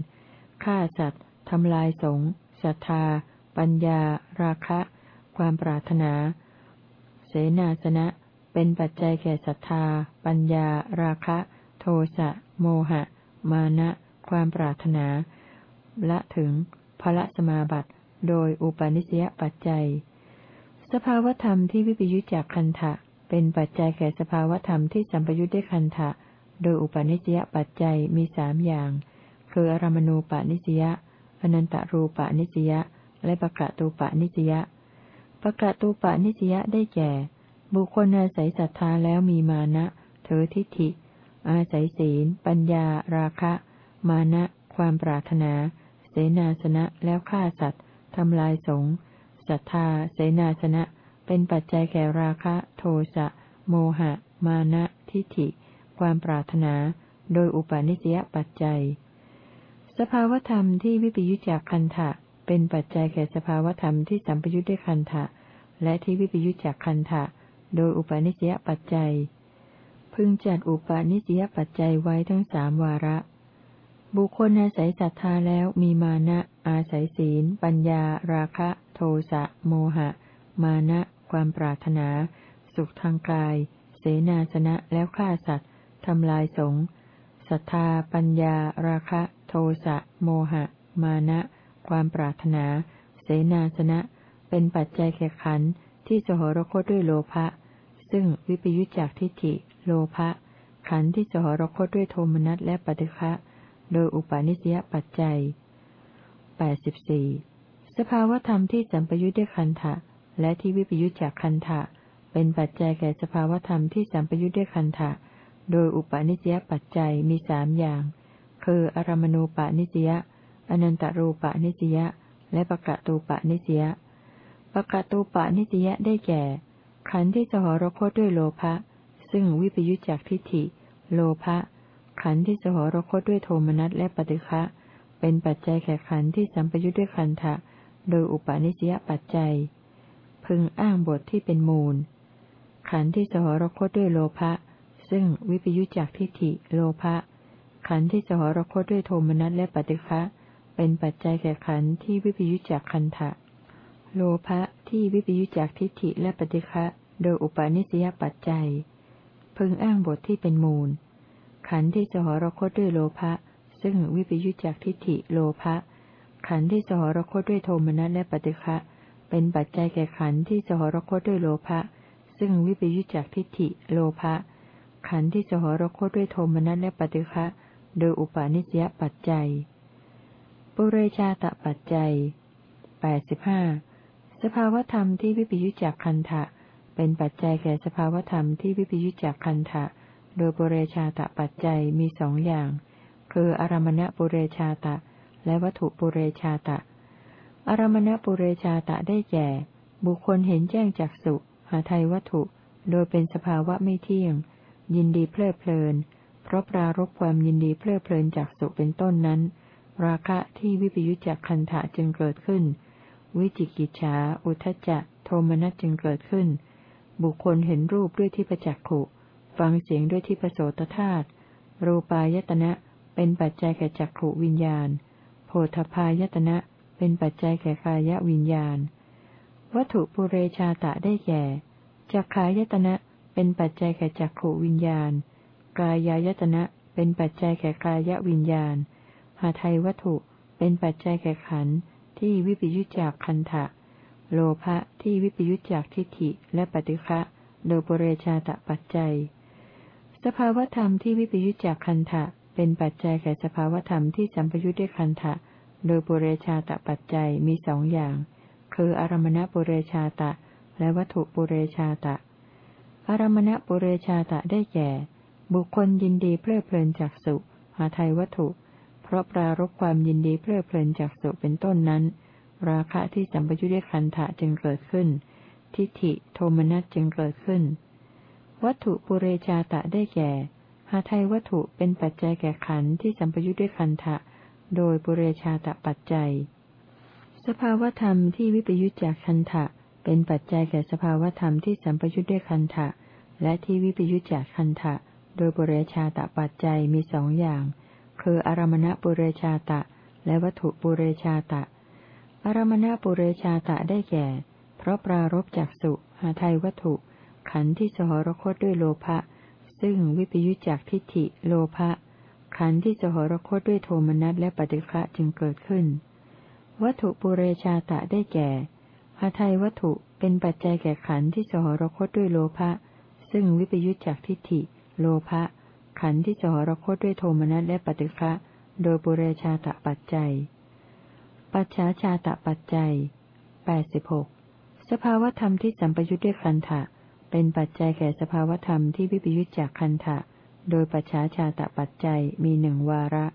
ฆ่าสัตว์ ทำลายสงศรัทธา ปัญญา ราคะ ความปรารถนา เสนาสนะ เป็นปัจจัยแก่ศรัทธา ปัญญา ราคะ โทสะ โมหะ มานะ ความปรารถนา ละถึงพระสมาบัติ โดยอุปาณิสยปัจจัย สภาวธรรมที่วิปยุจจากคันธะเป็นปัจจัยแก่สภาวธรรมที่สัมปยุจได้คันธะโดยอุปาณิสยปัจจัยมีสามอย่าง คืออารมณูปาณิสยาอนันตรูปาณิสยาและปะกะตูปาณิสยาปะกะตูปาณิสยาได้แก่ บุคคลอาศัยศรัทธาแล้วมีมานะเถอทิฏฐิ อาศัยศีล ปัญญา ราคะ มานะ ความปรารถนา เสนาสนะแล้วฆ่าสัตว์ทำลายสงศรัทธา เสนาสนะ เป็นปัจจัยแก่ราคะ โทสะ โมหะ มานะ ทิฏฐิ ความปรารถนา โดยอุปาณิสยปัจจัย สภาวธรรมที่วิปยุจจากคันธะเป็นปัจจัยแก่สภาวธรรมที่สัมปยุจด้วยคันธะและที่วิปยุจจากคันธะโดยอุปาณิสยปัจจัย พึงจัดอุปาณิสยปัจจัยไว้ทั้งสามวาระ บุคคลอาศัยศรัทธาแล้วมีมานะ อาศัยศีล ปัญญา ราคะ โทสะ โมหะ มานะ ความปรารถนา สุขทางกาย เสนาสนะแล้วฆ่าสัตว์ทำลายสงศรัทธา ปัญญา ราคะ โทสะ โมหะ มานะ ความปรารถนา เสนาสนะ เป็นปัจจัยแก่ขันที่สหรคตด้วยโลภะ ซึ่งวิปยุจจากทิฏฐิ โลภะ ขันที่สหรคตด้วยโทมนัสและปฏิฆะ โดยอุปาณิสยปัจจัยแปดสิบสี่สภาวธรรมที่สัมปยุทธ์ด้วยคันธะและที่วิปยุทธจากคันธะเป็นปัจจัยแก่สภาวธรรมที่สัมปยุทธ์ด้วยคันธะโดยอุปาณิสยปัจจัยมีสามอย่าง คืออารมณูปาณิสยาอนันตรูปาณิสยาและปะกะตูปาณิสยาปะกะตูปาณิสยาได้แก่ ขันธ์ที่สหรคตด้วยโลภะซึ่งวิปยุจจากทิฏฐิ โลภะ ขันธ์ที่สหรคตด้วยโทมนัสและปฏิฆะเป็นปัจจัยแก่ขันธ์ที่สัมปยุจด้วยขันธะโดยอุปาณิสยปัจจัย พึงอ้างบทที่เป็นมูล ขันธ์ที่สหรคตด้วยโลภะซึ่งวิปยุจจากทิฏฐิโลภะขันธ์ที่สหรคตด้วยโทมนัสและปฏิฆะเป็นปัจจัยแก่ขันธ์ที่วิปยุจจากขันธะโลภะที่วิปยุจจากทิฏฐิและปฏิฆะโดยอุปาณิสยปัจจัย พึงอ้างบทที่เป็นมูล ขันธ์ที่สหรคตด้วยโลภะซึ่งวิปยุจจากทิฏฐิโลภะขันธ์ที่สหรคตด้วยโทมนัสและปฏิฆะเป็นปัจจัยแก่ขันธ์ที่สหรคตด้วยโลภะซึ่งวิปยุจจากทิฏฐิโลภะขันธ์ที่สหรคตด้วยโทมนัสและปฏิฆะโดยอุปาณิสยปัจจัย ปุเรชาตปัจจัยแปดสิบห้าสภาวธรรมที่วิปยุจจากคันธะเป็นปัจจัยแก่สภาวธรรมที่วิปยุจจากคันธะ โดยปุเรชาตะปัจจัยมีสองอย่าง คืออารมณปุเรชาตะ และวัตถุปุเรชาตะ อารมณปุเรชาตะได้แก่ บุคคลเห็นแจ้งจากสุหาไทยวัตถุ โดยเป็นสภาวะไม่เที่ยง ยินดีเพลิดเพลิน เพราะปรารบความยินดีเพลิดเพลินจากสุเป็นต้นนั้น ราคะที่วิปยุจจากคันธะจึงเกิดขึ้น วิจิกิจฉาอุทจจะ โทมนัสจึงเกิดขึ้น บุคคลเห็นรูปด้วยที่ประจักษ์ขุ ฟังเสียงด้วยที่ประโสตธาตุรูปายตนะ เป็นปัจจัยแก่จักขวิญญาณ โพธพายตนะ เป็นปัจจัยแก่กายวิญญาณ วัตถุปุเรชาตะได้แก่จักขายตนะ เป็นปัจจัยแก่จักขวิญญาณ กายายตนะ เป็นปัจจัยแก่กายวิญญาณ หาไทยวัตถุเป็นปัจจัยแก่ขันธ์ที่วิปยุจจากคันธะโลภะที่วิปยุจจากทิฏฐิและปฏิฆะโดยปุเรชาตะปัจจัย สภาวธรรมที่วิปยุจจากคันธะเป็นปัจจัยแก่สภาวธรรมที่สัมปยุจด้วยคันธะโดยปุเรชาตะปัจจัยมีสองอย่าง คืออารมณปุเรชาตะ และวัตถุปุเรชาตะ อารมณปุเรชาตะได้แก่ บุคคลยินดีเพลิดเพลินจากสุหาไทยวัตถุ เพราะปรารบความยินดีเพลิดเพลินจากสุเป็นต้นนั้น ราคะที่สัมปยุทธ์ด้วยคันธะจึงเกิดขึ้น ทิฏฐิโทมนัสจึงเกิดขึ้น วัตถุปุเรชาตะได้แก่ หาไทยวัตถุเป็นปัจจัยแก่ขันธ์ที่สัมปยุทธ์ด้วยคันธะโดยปุเรชาตะปัจจัย สภาวธรรมที่วิปยุจจากคันธะเป็นปัจจัยแก่สภาวธรรมที่สัมปยุทธ์ด้วยคันธะและที่วิปยุจจากคันธะโดยปุเรชาตะปัจจัยมีสองอย่าง คืออารมณปุเรชาตะ และวัตถุปุเรชาตะ อารมณปุเรชาตะได้แก่ เพราะปรารบจากสุหาไทยวัตถุ ขันธ์ที่สหรคตด้วยโลภะซึ่งวิปยุจจากทิฏฐิโลภะขันธ์ที่สหรคตด้วยโทมนัสและปฏิฆะจึงเกิดขึ้น วัตถุปุเรชาตะได้แก่หาไทยวัตถุเป็นปัจจัยแก่ขันธ์ที่สหรคตด้วยโลภะซึ่งวิปยุจจากทิฏฐิ โลภะขันธ์ที่สหรคตด้วยโทมนัสและปฏิฆะโดยปุเรชาตะปัจจัย ปัจฉาชาตะปัจจัยแปดสิบหกสภาวธรรมที่สัมปยุจด้วยคันธะ เป็นปัจจัยแก่สภาวธรรมที่วิปยุจจากคันธะโดยปัจฉาชาตะปัจจัยมีหนึ่งวาระ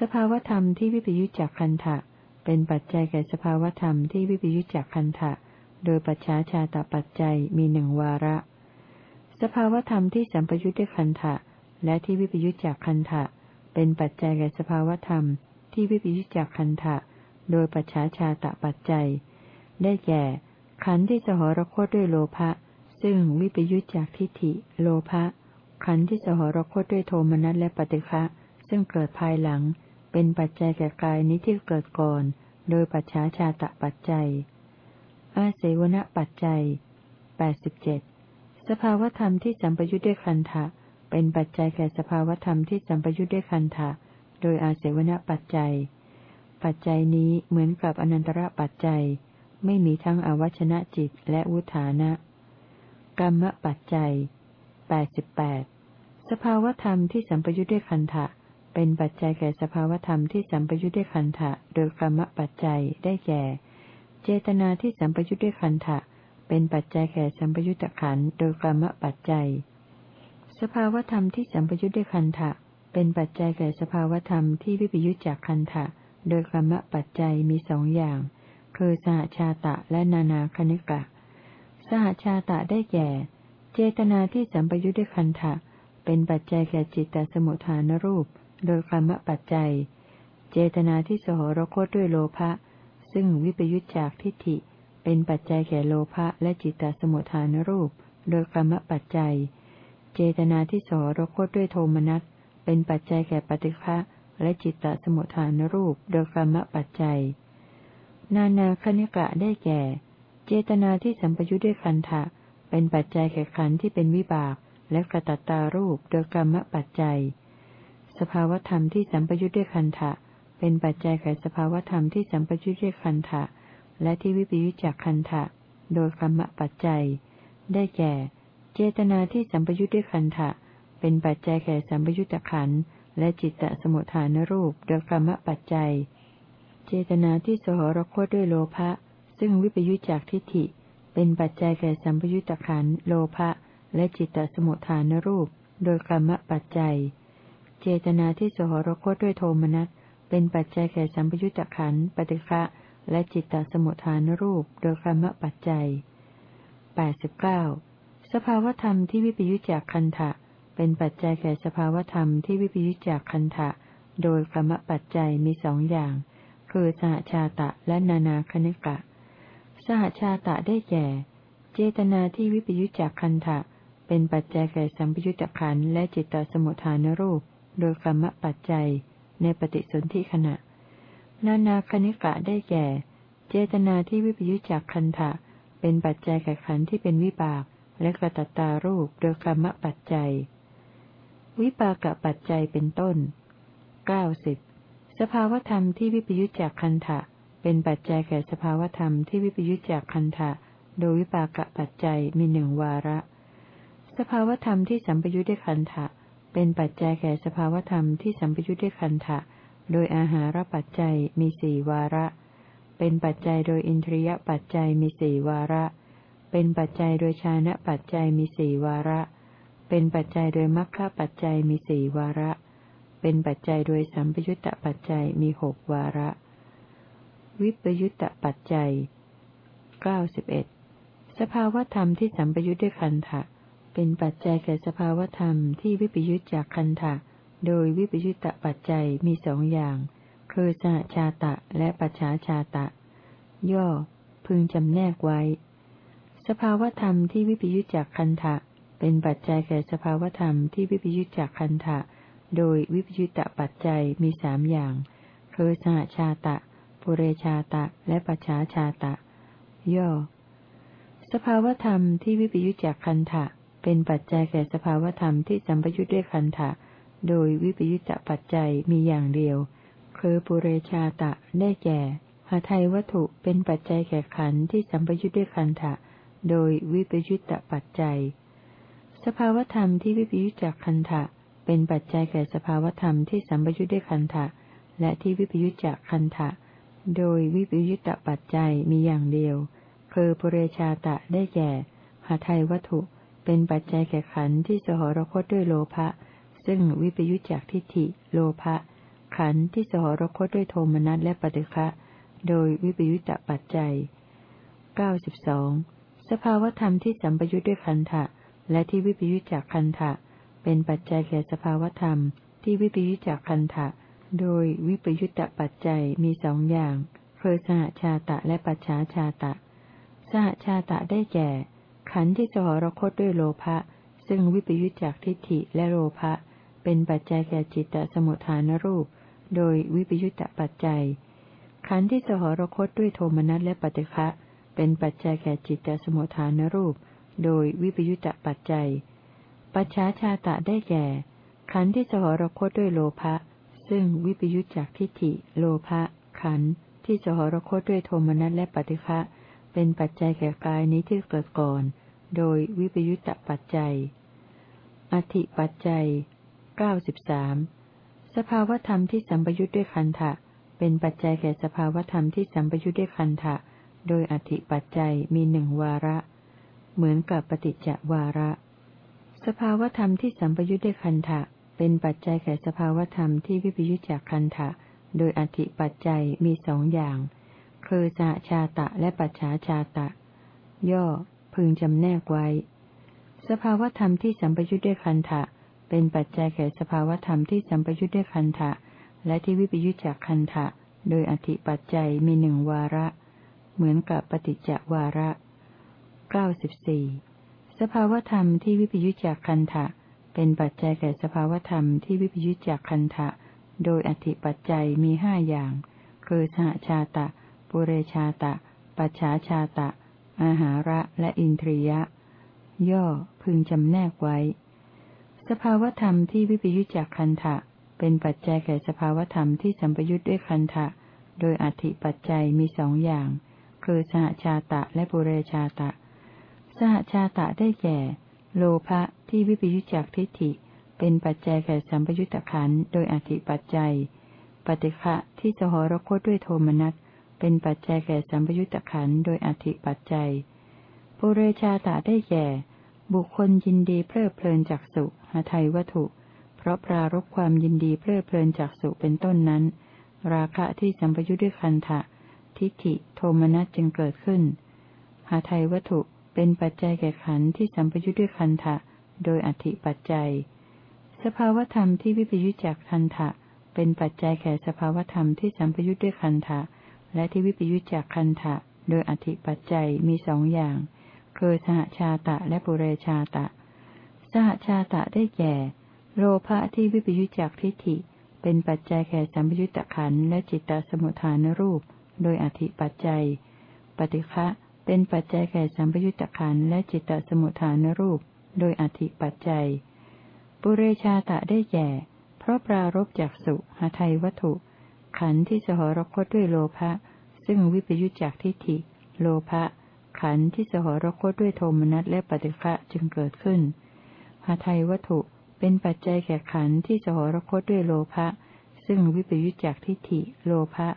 สภาวธรรมที่วิปยุจจากคันธะเป็นปัจจัยแก่สภาวธรรมที่วิปยุจจากคันธะโดยปัจฉาชาตะปัจจัยมีหนึ่งวาระ สภาวธรรมที่สัมปยุจด้วยคันธะและที่วิปยุจจากคันธะเป็นปัจจัยแก่สภาวธรรมที่วิปยุจจากคันธะโดยปัจฉาชาตะปัจจัย ได้แก่ ขันธ์ที่สหรคตด้วยโลภะ ซึ่งวิปยุจจากทิฏฐิ โลภะ ขันธ์ที่สหรคตด้วยโทมนัสและปฏิฆะซึ่งเกิดภายหลัง เป็นปัจจัยแก่กายนี้ที่เกิดก่อน โดยปัจฉาชาตะปัจจัย อาเสวณปัจจัยแปดสิบเจ็ดสภาวธรรมที่สัมปยุทธ์ด้วยคันธะเป็นปัจจัยแก่สภาวธรรมที่สัมปยุทธ์ด้วยคันธะโดยอาเสวณปัจจัย ปัจจัยนี้เหมือนกับอนันตระปัจจัย ไม่มีทั้งอวัชนะจิตและวุฒานะ กรรมปัจจัยแปดสิบแปดสภาวธรรมที่สัมปยุทธ์ด้วยคันธะเป็นปัจจัยแก่สภาวธรรมที่สัมปยุทธ์ด้วยคันธะโดยกรรมปัจจัยได้แก่ เจตนาที่สัมปยุทธ์ด้วยคันธะเป็นปัจจัยแก่สัมปยุตตะขันโดยกรรมปัจจัย สภาวธรรมที่สัมปยุทธ์ด้วยคันธะเป็นปัจจัยแก่สภาวธรรมที่วิปยุทธจากคันธะโดยกรรมปัจจัยมีสองอย่าง คือสหชาตะและนานาคณิกะ สหชาตะได้แก่ เจตนาที่สัมปยุทธ์ด้วยคันธะเป็นปัจจัยแก่จิตตสมุทฐานรูป โดยกรรมปัจจัย เจตนาที่สหรคตด้วยโลภะซึ่งวิปยุทธจากทิฏฐิ เป็นปัจจัยแก่โลภะและจิตตสมุทฐานรูป โดยกรรมปัจจัย เจตนาที่สหรคตด้วยโทมนัสเป็นปัจจัยแก่ปฏิฆะและจิตตสมุทฐานรูป โดยกรรมปัจจัย นานาคณิกะได้แก่ เจตนาที่สัมปยุทธ์ด้วยคันธะเป็นปัจจัยแก่ขันที่เป็นวิบาก และกระตัตตารูปโดยกรรมปัจจัย สภาวธรรมที่สัมปยุทธ์ด้วยคันธะเป็นปัจจัยแก่สภาวธรรมที่สัมปยุทธ์ด้วยคันธะและที่วิปยุจจากคันธะโดยกรรมปัจจัย ได้แก่ เจตนาที่สัมปยุจด้วยคันธะเป็นปัจจัยแก่สัมปยุตตะขันและจิตตสมุทฐานรูปโดยกรรมปัจจัย เจตนาที่สหรคตด้วยโลภะ ซึ่งวิปยุจจากทิฏฐิ เป็นปัจจัยแก่สัมปยุตตะขันโลภะและจิตตสมุทฐานรูป โดยกรรมปัจจัย เจตนาที่สหรคตด้วยโทมนัสเป็นปัจจัยแก่สัมปยุตตะขันปฏิฆะและจิตตสมุทฐานรูป โดยกรรมปัจจัย89สภาวธรรมที่วิปยุจจากคันทะเป็นปัจจัยแก่สภาวธรรมที่วิปยุจจากคันทะโดยกรรมปัจจัยมีสองอย่าง คือสหชาตะและนานาคณิกะ สหชาตะได้แก่ เจตนาที่วิปยุจจากคันทะเป็นปัจจัยแก่สัมปยุตตะขันและจิตตสมุทฐานรูป โดยกรรมปัจจัยในปฏิสนธิขณะ นานาคณิกะได้แก่ เจตนาที่วิปยุจจากคันทะเป็นปัจจัยแก่ขันที่เป็นวิบาก และกระตัตตารูปโดยกรรมปัจจัย วิปากปัจจัยเป็นต้นเก้าสิบสภาวธรรมที่วิปยุจจากคันทะ เป็นปัจจัยแก่สภาวธรรมที่วิปยุจจากคันทะโดยวิปากปัจจัยมีหนึ่งวาระ สภาวธรรมที่สัมปยุทธ์ด้วยขันธะเป็นปัจจัยแก่สภาวธรรมที่สัมปยุทธ์ด้วยขันธะโดยอาหารปัจจัยมีสี่วาระ เป็นปัจจัยโดยอินทรียปัจจัยมีสี่วาระ เป็นปัจจัยโดยชานะปัจจัยมีสี่วาระ เป็นปัจจัยโดยมรรคปัจจัยมีสี่วาระ เป็นปัจจัยโดยสัมปยุตตปัจจัยมีหกวาระ วิปยุตตปัจจัยเก้าสิบเอ็ดสภาวธรรมที่สัมปยุทธ์ด้วยขันธะเป็นปัจจัยแก่สภาวธรรมที่วิปยุตจากคันธะโดยวิปยุตตปัจจัยมีสองอย่าง คือสหชาตะและปัจฉาชาตะ ย่อ พึงจำแนกไว้ สภาวธรรมที่วิปยุตจากคันธะเป็นปัจจัยแก่สภาวธรรมที่วิปยุตจากคันธะโดยวิปยุตตปัจจัยมีสามอย่าง คือสหชาตะ ปุเรชาตะ และปัจฉาชาตะ ย่อ สภาวธรรมที่วิปยุตจากคันธะเป็นปัจจัยแก่สภาวธรรมที่สัมปยุทธ์ด้วยขันธะโดยวิปยุตตปัจจัยมีอย่างเดียว คือปุเรชาตะได้แก่หาไทยวัตถุเป็นปัจจัยแก่ขันที่สัมปยุทธ์ด้วยขันธะโดยวิปยุตตปัจจัย สภาวธรรมที่วิปยุตจากขันธะเป็นปัจจัยแก่สภาวธรรมที่สัมปยุทธ์ด้วยขันธะและที่วิปยุตจากขันธะ โดยวิปยุตตปัจจัยมีอย่างเดียว คือปุเรชาตะได้แก่หาไทยวัตถุ เป็นปัจจัยแก่ขันธ์ที่สหรคตด้วยโลภะ ซึ่งวิปยุจจากทิฏฐิ โลภะ ขันธ์ที่สหรคตด้วยโทมนัสและปฏิฆะ โดยวิปยุจตปัจจัยเก้าสิบสองสภาวธรรมที่สัมปยุจด้วยขันธะและที่วิปยุจจากขันธะเป็นปัจจัยแก่สภาวธรรมที่วิปยุจจากขันธะ โดยวิปยุจตปัจจัยมีสองอย่างคือสหชาตะและปัจฉาชาตะ สหชาตะได้แก่ ขันธ์ที่สหรคตด้วยโลภะซึ่งวิปยุจจากทิฏฐิและโลภะเป็นปัจจัยแก่จิตตสมุทฐานรูป โดยวิปยุจตปัจจัย ขันธ์ที่สหรคตด้วยโทมนัสและปฏิฆะเป็นปัจจัยแก่จิตตสมุทฐานรูป โดยวิปยุจตปัจจัย ปัจฉาชาตะได้แก่ ขันธ์ที่สหรคตด้วยโลภะ ซึ่งวิปยุจจากทิฏฐิ โลภะขันธ์ที่สหรคตด้วยโทมนัสและปฏิฆะเป็นปัจจัยแก่กายนี้ที่เกิดก่อน โดยวิปยุตตปัจจัย อธิปัจจัยเก้าสิบสามสภาวธรรมที่สัมปยุตด้วยคันธะเป็นปัจจัยแก่สภาวธรรมที่สัมปยุตด้วยคันธะโดยอธิปัจจัยมีหนึ่งวาระ เหมือนกับปฏิจจวาระ สภาวธรรมที่สัมปยุตด้วยคันธะ เป็นปัจจัยแก่สภาวธรรมที่วิปยุตจากคันธะ โดยอธิปัจจัยมีสองอย่าง คือสหชาตะและปัจฉาชาตะ ย่อ พึงจำแนกไว้ สภาวธรรมที่สัมปยุทธ์ด้วยคันธะ เป็นปัจจัยแก่สภาวธรรมที่สัมปยุทธ์ด้วยคันธะ และที่วิปยุทธจากคันธะ โดยอธิปัจจัยมีหนึ่งวาระ เหมือนกับปฏิจจวาระเก้าสิบสี่สภาวธรรมที่วิปยุทธจากคันธะ เป็นปัจจัยแก่สภาวธรรมที่วิปยุทธจากคันธะโดยอธิปัจจัยมีห้าอย่าง คือสหชาตะ ปุเรชาตะ ปัจฉาชาตะ อาหาระและอินทรียะ ย่อพึงจำแนกไว้ สภาวธรรมที่วิปยุจจากคันทะ เป็นปัจจัยแก่สภาวธรรมที่สัมปยุจด้วยคันทะ โดยอธิปัจจัยมีสองอย่าง คือสหชาตะและปุเรชาตะ สหชาตะได้แก่ โลภะที่วิปยุจจากทิฏฐิ เป็นปัจจัยแก่สัมปยุตตะขันโดยอธิปัจจัย ปฏิฆะที่สหรคตด้วยโทมนัสเป็นปัจจัยแก่สัมปยุตตะขันโดยอธิปัจจัยปุเรชาตะได้แก่ บุคคลยินดีเพลิดเพลินจากสุหาไทยวัตถุ เพราะปรารบความยินดีเพลิดเพลินจากสุเป็นต้นนั้น ราคะที่สัมปยุตด้วยคันทะทิฏฐิโทมนัสจึงเกิดขึ้นหาไทยวัตถุ เป็นปัจจัยแก่ขันธ์ที่สัมปยุทธ์ด้วยคันธะโดยอธิปัจจัย สภาวธรรมที่วิปยุจจากคันธะเป็นปัจจัยแก่สภาวธรรมที่สัมปยุทธ์ด้วยคันธะและที่วิปยุจจากคันธะโดยอธิปัจจัยมีสองอย่าง คือสหชาตะและปุเรชาตะ สหชาตะได้แก่ โลภะที่วิปยุจจากทิฏฐิ เป็นปัจจัยแก่สัมปยุตตะขันและจิตตสมุทฐานรูป โดยอธิปัจจัย ปฏิฆะ เป็นปัจจัยแก่สัมปยุตตะขันและจิตตสมุทฐานรูป โดยอธิปัจจัย ปุเรชาตะได้แก่ เพราะปรารบจากสุหาไทยวัตถุ ขันธ์ที่สหรคตด้วยโลภะซึ่งวิปยุจจากทิฏฐิ โลภะขันธ์ที่สหรคตด้วยโทมนัสและปฏิฆะจึงเกิดขึ้นหาไทยวัตถุเป็นปัจจัยแก่ขันธ์ที่สหรคตด้วยโลภะซึ่งวิปยุจจากทิฏฐิ โลภะ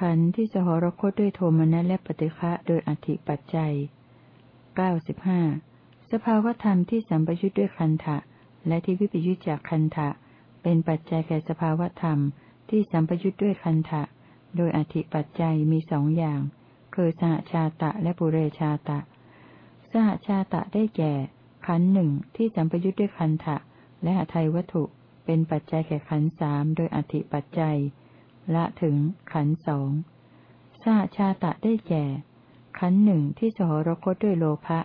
ขันธ์ที่สหรคตด้วยโทมนัสและปฏิฆะโดยอธิปัจจัยเก้าสิบห้าสภาวธรรมที่สัมปยุทธ์ด้วยคันธะและที่วิปยุจจากคันธะเป็นปัจจัยแก่สภาวธรรมที่สัมปยุทธ์ด้วยคันธะโดยอธิปัจจัยมีสองอย่าง คือสหชาตะและปุเรชาตะ สหชาตะได้แก่ ขันหนึ่งที่สัมปยุทธ์ด้วยคันธะและหทัยวัตถุ เป็นปัจจัยแก่ขันสามโดยอธิปัจจัย ละถึง ขันสองสหชาตะได้แก่ ขันหนึ่งที่สหรคตด้วยโลภะ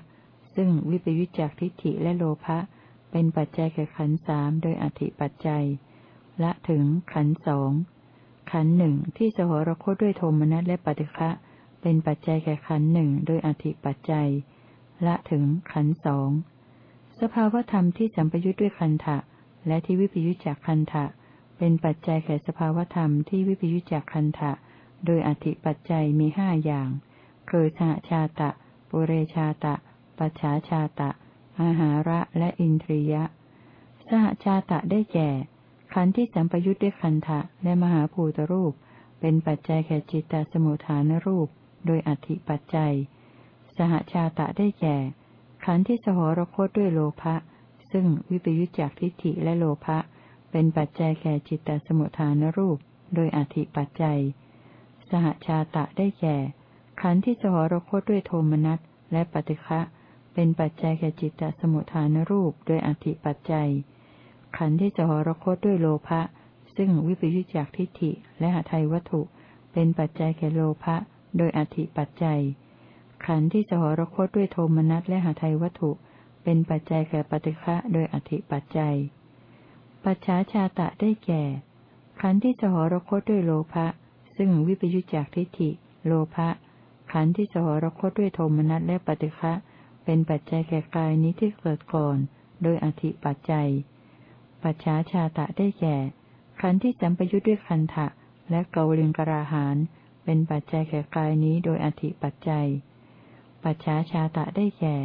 ซึ่งวิปยุจจากทิฏฐิและโลภะเป็นปัจจัยแก่ขันสามโดยอธิปัจจัย ละถึง ขันสองขันหนึ่งที่สหรคตด้วยโทมนัสและปฏิฆะเป็นปัจจัยแก่ขันหนึ่งโดยอธิปัจจัย ละถึง ขันสองสภาวธรรมที่สัมปยุทธ์ด้วยคันธะและที่วิปยุจจากคันธะ เป็นปัจจัยแก่สภาวธรรมที่วิปยุจจากคันธะ โดยอธิปัจจัยมีห้าอย่าง คือชาชาตะ ปุเรชาตะ ปัจฉาชาตะ อาหาระและอินทรียะ สหชาตะได้แก่ ขันธ์ที่สัมปยุทธ์ด้วยคันธะและมหาภูตรูป เป็นปัจจัยแก่จิตตสมุทฐานรูป โดยอธิปัจจัย สหชาตะได้แก่ ขันธ์ที่สหรคตด้วยโลภะ ซึ่งวิปยุจจากทิฏฐิและโลภะ เป็นปัจจัยแก่จิตตสมุทฐานรูป โดยอธิปัจจัย สหชาตะได้แก่ ขันธ์ที่สหรคตด้วยโทมนัสและปฏิฆะเป็นปัจจัยแก่จิตตสมุทฐานรูป โดยอธิปัจจัย ขันธ์ที่สหรคตด้วยโลภะซึ่งวิปยุจจากทิฏฐิและหทัยวัตถุ เป็นปัจจัยแก่โลภะโดยอธิปัจจัย ขันธ์ที่สหรคตด้วยโทมนัสและหาไทยวัตถุ เป็นปัจจัยแก่ปฏิฆะโดยอธิปัจจัย ปัจฉาชาตะได้แก่ ขันธ์ที่สหรคตด้วยโลภะซึ่งวิปยุจจากทิฏฐิ โลภะขันธ์ที่สหรคตด้วยโทมนัสและปฏิฆะเป็นปัจจัยแก่กายนี้ที่เกิดก่อน โดยอธิปัจจัย ปัจฉาชาตะได้แก่ ขันธ์ที่สัมปยุจด้วยคันธะและเกาลิงกราหานเป็นปัจจัยแก่กายนี้โดยอธิปัจจัย ปัจฉาชาตะได้แก่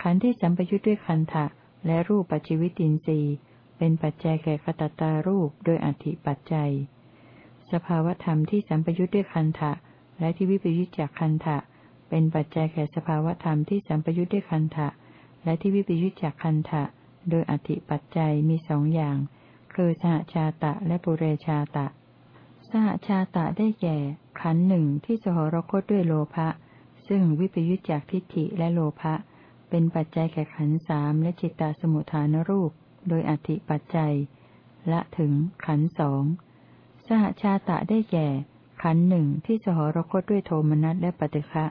ขันธ์ที่สัมปยุทธ์ด้วยคันธะและรูปปัจจิวิตินทรีย์ เป็นปัจจัยแก่คตตารูปโดยอธิปัจจัย สภาวธรรมที่สัมปยุทธ์ด้วยคันธะและที่วิปยุทธจากคันธะเป็นปัจจัยแก่สภาวธรรมที่สัมปยุทธ์ด้วยคันธะและที่วิปยุทธจากคันธะโดยอธิปัจจัยมีสองอย่าง คือสหชาตะและปุเรชาตะ สหชาตะได้แก่ ขันหนึ่งที่สหรคตด้วยโลภะซึ่งวิปยุจจากทิฏฐิและโลภะเป็นปัจจัยแก่ขันสามและจิตตสมุทฐานรูป โดยอธิปัจจัย ละถึงขันสองสหชาตะได้แก่ ขันหนึ่งที่สหรคตด้วยโทมนัสและปฏิฆะ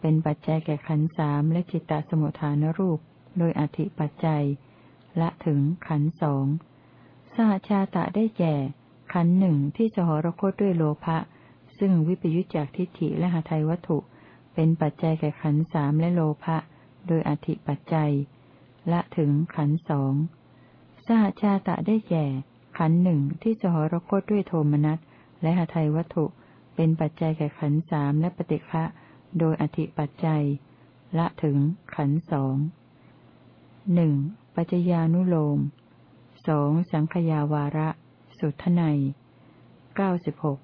เป็นปัจจัยแก่ขันสามและจิตตสมุทฐานรูป โดยอธิปัจจัย ละถึงขันสองสหชาตะได้แก่ ขันหนึ่งที่สหรคตด้วยโลภะซึ่งวิปยุจจากทิฏฐิและหาไทยวัตถุ เป็นปัจจัยแก่ขันสามและโลภะโดยอธิปัจจัย ละถึงขันสอง สหชาตะได้แก่ ขันหนึ่งที่สหรคตด้วยโทมนัสและหาไทยวัตถุ เป็นปัจจัยแก่ขันสามและปฏิฆะโดยอธิปัจจัย ละถึงขันสองหนึ่งปัจจญานุโลมสองสังขยาวาระ สุทไนเก้าสิบหก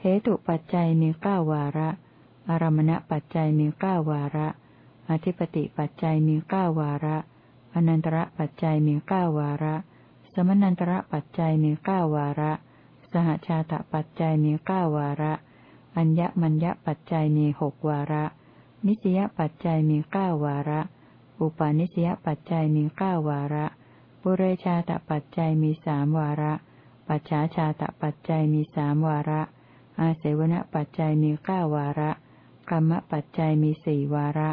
เหตุปัจจัยมีเก้าวาระ อารมณปัจจัยมีเก้าวาระ อธิปติปัจจัยมีเก้าวาระ อนันตระปัจจัยมีเก้าวาระ สมนันตระปัจจัยมีเก้าวาระ สหชาตปัจจัยมีเก้าวาระ อัญญมัญญปัจจัยมีหกวาระ นิสยปัจจัยมีเก้าวาระ อุปาณิสยปัจจัยมีเก้าวาระปุเรชาตปัจจัยมีสามวาระ ปัจฉาชาตปัจจัยมีสามวาระ อาเสวณปัจจัยมีเก้าวาระกรรมปัจจัยมีสี่วาระ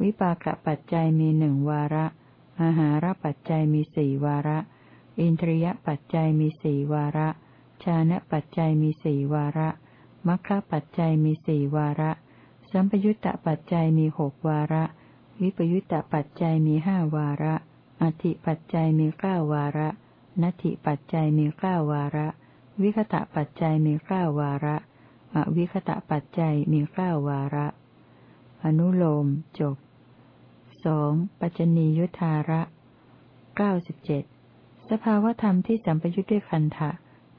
วิปากปัจจัยมีหนึ่งวาระ อาหารปัจจัยมีสี่วาระ อินทรียปัจจัยมีสี่วาระ ชานะปัจจัยมีสี่วาระมัคคะปัจจัยมีสี่วาระ สัมปยุตตปัจจัยมีหกวาระ วิปยุตตปัจจัยมีห้าวาระอธิปัจจัยมีเก้าวาระ นัตถิปัจจัยมีเก้าวาระ วิคตะปัจจัยมีเก้าวาระ อวิคตะปัจจัยมีเก้าวาระ อนุโลมจบ สองปัจจนียุทธาระเก้าสิบเจ็ดสภาวธรรมที่สัมปยุทธ์ด้วยคันธะ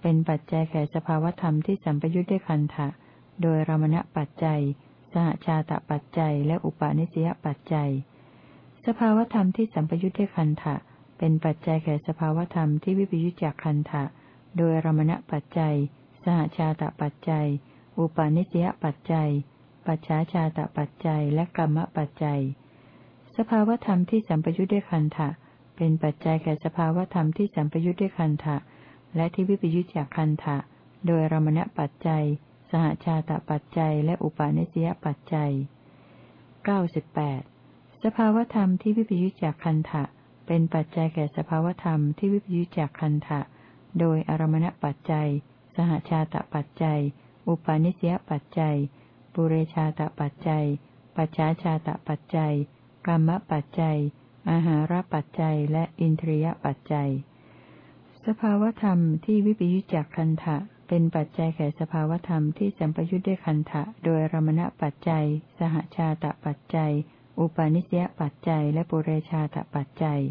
เป็นปัจจัยแก่สภาวธรรมที่สัมปยุทธ์ด้วยคันธะโดยรมณปัจจัย สหชาตปัจจัย และอุปาณิสยปัจจัย สภาวธรรมที่สัมปยุทธ์ด้วยคันธะเป็นปัจจัยแก่สภาวธรรมที่วิปยุจจากคันธะโดยรมณปัจจัย สหชาตปัจจัย อุปาณิสยปัจจัย ปัจฉาชาตปัจจัย และกรรมปัจจัย สภาวธรรมที่สัมปยุทธ์ด้วยคันธะเป็นปัจจัยแก่สภาวธรรมที่สัมปยุทธ์ด้วยคันธะและที่วิปยุจจากคันธะโดยรมณปัจจัย สหชาตปัจจัย และอุปาณิสยปัจจัยเก้าสิบแปดสภาวธรรมที่วิปยุจจากคันธะเป็นปัจจัยแก่สภาวธรรมที่วิปยุจจากคันธะโดยอารมณปัจจัย สหชาตปัจจัย อุปาณิสยปัจจัย ปุเรชาตปัจจัย ปัจฉาชาตปัจจัย กรรมปัจจัย อาหารปัจจัย และอินทรียปัจจัย สภาวธรรมที่วิปยุจจากคันธะเป็นปัจจัยแก่สภาวธรรมที่สัมปยุจด้วยคันธะโดยรมณปัจจัย สหชาตปัจจัย อุปาณิสยปัจจัย และปุเรชาตปัจจัย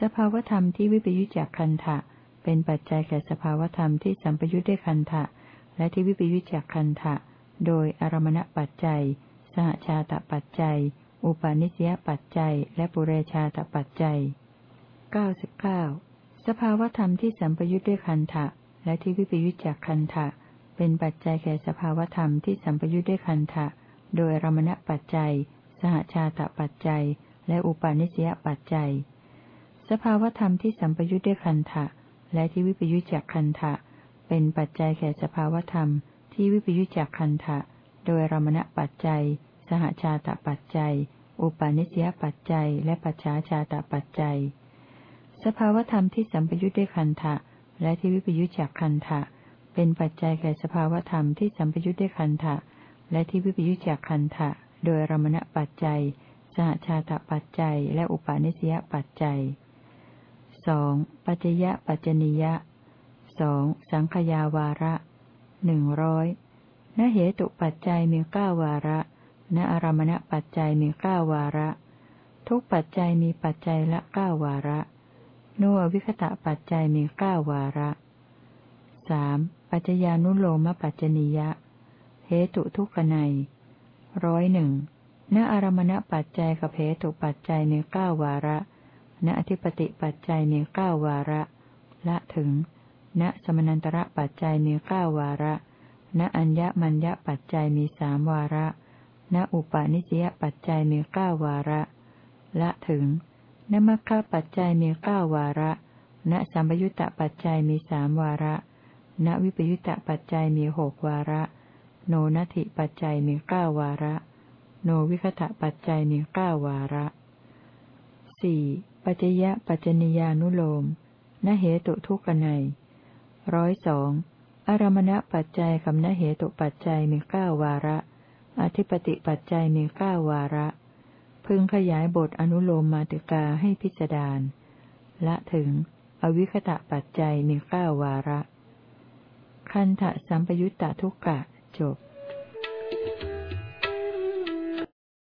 สภาวธรรมที่วิปยุจจากคันธะเป็นปัจจัยแก่สภาวธรรมที่สัมปยุจด้วยคันธะและที่วิปยุจจากคันธะโดยอารมณปัจจัย สหชาตปัจจัย อุปาณิสยปัจจัย และปุเรชาตปัจจัยเก้าสิบเก้าสภาวธรรมที่สัมปยุจด้วยคันธะและที่วิปยุจจากคันธะเป็นปัจจัยแก่สภาวธรรมที่สัมปยุจด้วยคันธะโดยรมณปัจจัย สหชาตปัจจัย และอุปาณิสยปัจจัย สภาวธรรมที่สัมปยุทธ์ด้วยคันธะและที่วิปยุทธจากคันธะเป็นปัจจัยแก่สภาวธรรม ที่วิปยุทธจากคันธะโดยรมณปัจจัย สหชาตปัจจัย อุปาณิสยปัจจัย และปัจฉาชาตปัจจัย สภาวธรรมที่สัมปยุทธ์ด้วยคันธะและที่วิปยุทธจากคันธะเป็นปัจจัยแก่สภาวธรรมที่สัมปยุทธ์ด้วยคันธะและที่วิปยุทธจากคันธะโดยรมณปัจจัย สหชาตปัจจัย และอุปาณิสยปัจจัยสองปัจจยปัจจนิยะสองสังขยาวาระหนึ่งร้อยนเหตุปัจจัยมีเก้าวาระ ณอารมณปัจจัยมีเก้าวาระ ทุกปัจจัยมีปัจจัยละเก้าวาระนัววิคตะปัจจัยมีเก้าวาระสามปัจจญานุโลมปัจจนิยะ เหตุทุกขไนร้อยหนึ่งณอารมณปัจจัยกับเหตุปัจจัยมีเก้าวาระ ณอธิปติปัจจัยมีเก้าวาระ ละถึง ณสมนันตระปัจจัยมีเก้าวาระ ณอัญญมัญญปัจจัยมีสามวาระ ณอุปาณิสยปัจจัยมีเก้าวาระ ละถึงณมัคคะปัจจัยมีเก้าวาระ ณสัมปยุตตปัจจัยมีสามวาระ ณวิปยุตตปัจจัยมีหกวาระ โนนัตถิปัจจัยมีเก้าวาระ โนวิคตะปัจจัยมีเก้าวาระสี่ปัจจยะปัจจนิยานุโลมนเหตุทุกขไนร้อยสองอารมณปัจจัยกับนเหตุปัจจัยมีเก้าวาระ อธิปติปัจจัยมีเก้าวาระ พึงขยายบทอนุโลมมาติกาให้พิจารณาละถึง อวิคตะปัจจัยมีเก้าวาระ คันทะสัมปยุตตะทุกกะจบ